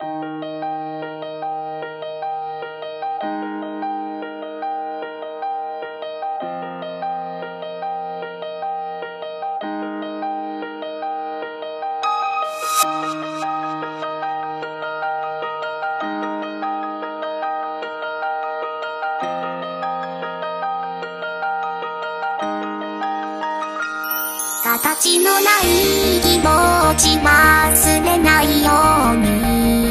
形のない気持ち忘れないように。